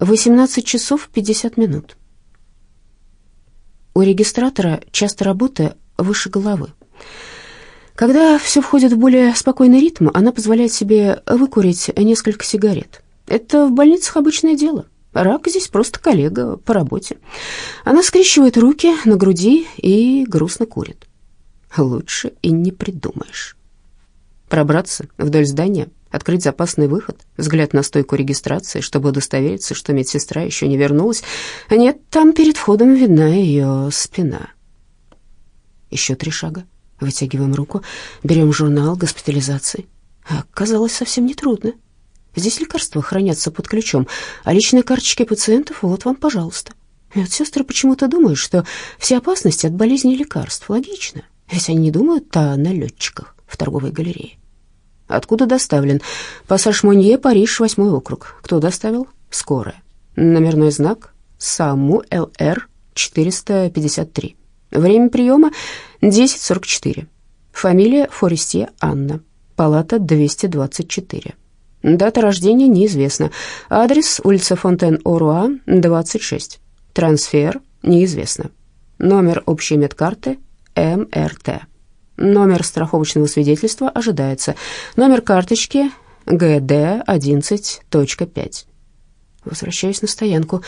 18 часов 50 минут. У регистратора часто работа выше головы. Когда все входит в более спокойный ритм, она позволяет себе выкурить несколько сигарет. Это в больницах обычное дело. Рак здесь просто коллега по работе. Она скрещивает руки на груди и грустно курит. Лучше и не придумаешь. Пробраться вдоль здания, открыть запасный выход, взгляд на стойку регистрации, чтобы удостовериться, что медсестра еще не вернулась. Нет, там перед входом видна ее спина. Еще три шага. Вытягиваем руку, берем журнал госпитализации. Оказалось, совсем нетрудно. Здесь лекарства хранятся под ключом, а личные карточки пациентов вот вам, пожалуйста. Медсестры почему-то думают, что все опасности от болезни лекарств. Логично, ведь они не думают о налетчиках в торговой галерее. Откуда доставлен? Пассаж Монье, Париж, восьмой округ. Кто доставил? Скорая. Номерной знак САМУ ЛР 453. Время приема 10.44. Фамилия Форестье Анна. Палата 224. Дата рождения неизвестна. Адрес улица Фонтен-Оруа, 26. Трансфер неизвестно. Номер общей медкарты МРТ. Номер страховочного свидетельства ожидается. Номер карточки ГД 11.5. Возвращаюсь на стоянку.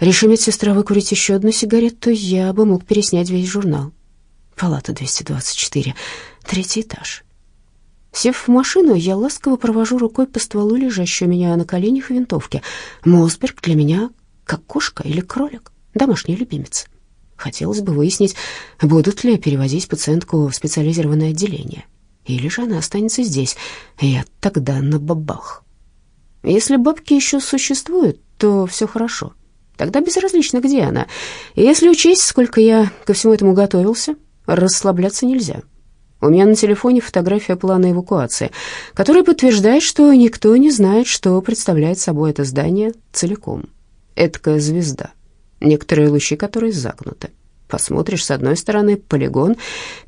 Реши медсестра выкурить еще одну сигарету, я бы мог переснять весь журнал. Палата 224, третий этаж. Сев в машину, я ласково провожу рукой по стволу лежащей у меня на коленях винтовки. Мосберг для меня как кошка или кролик, домашний любимец. Хотелось бы выяснить, будут ли перевозить пациентку в специализированное отделение. Или же она останется здесь, я тогда на бабах. Если бабки еще существуют, то все хорошо. Тогда безразлично, где она. Если учесть, сколько я ко всему этому готовился, расслабляться нельзя. У меня на телефоне фотография плана эвакуации, который подтверждает, что никто не знает, что представляет собой это здание целиком. Эдакая звезда, некоторые лучи которой загнуты. Посмотришь с одной стороны полигон,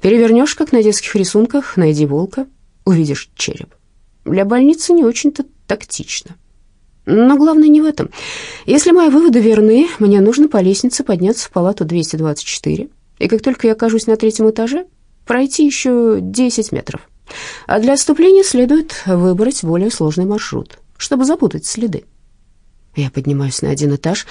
перевернешь, как на детских рисунках, найди волка, увидишь череп. Для больницы не очень-то тактично. Но главное не в этом. Если мои выводы верны, мне нужно по лестнице подняться в палату 224, и как только я окажусь на третьем этаже, пройти еще 10 метров. А для отступления следует выбрать более сложный маршрут, чтобы запутать следы. Я поднимаюсь на один этаж,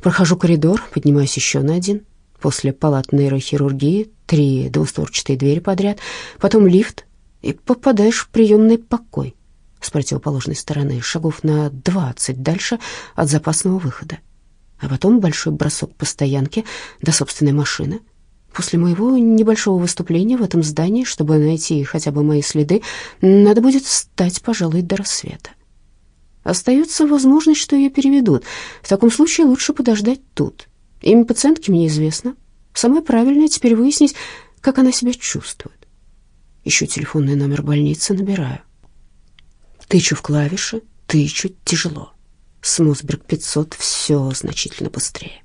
прохожу коридор, поднимаюсь еще на один. После палат нейрохирургии три двустворчатые двери подряд, потом лифт, и попадаешь в приемный покой с противоположной стороны, шагов на двадцать дальше от запасного выхода. А потом большой бросок по стоянке до собственной машины — После моего небольшого выступления в этом здании, чтобы найти хотя бы мои следы, надо будет встать, пожалуй, до рассвета. Остается возможность, что ее переведут. В таком случае лучше подождать тут. Имя пациентки мне известно. Самое правильное теперь выяснить, как она себя чувствует. Ищу телефонный номер больницы, набираю. Тычу в клавиши, тычу тяжело. С Мосберг 500 все значительно быстрее.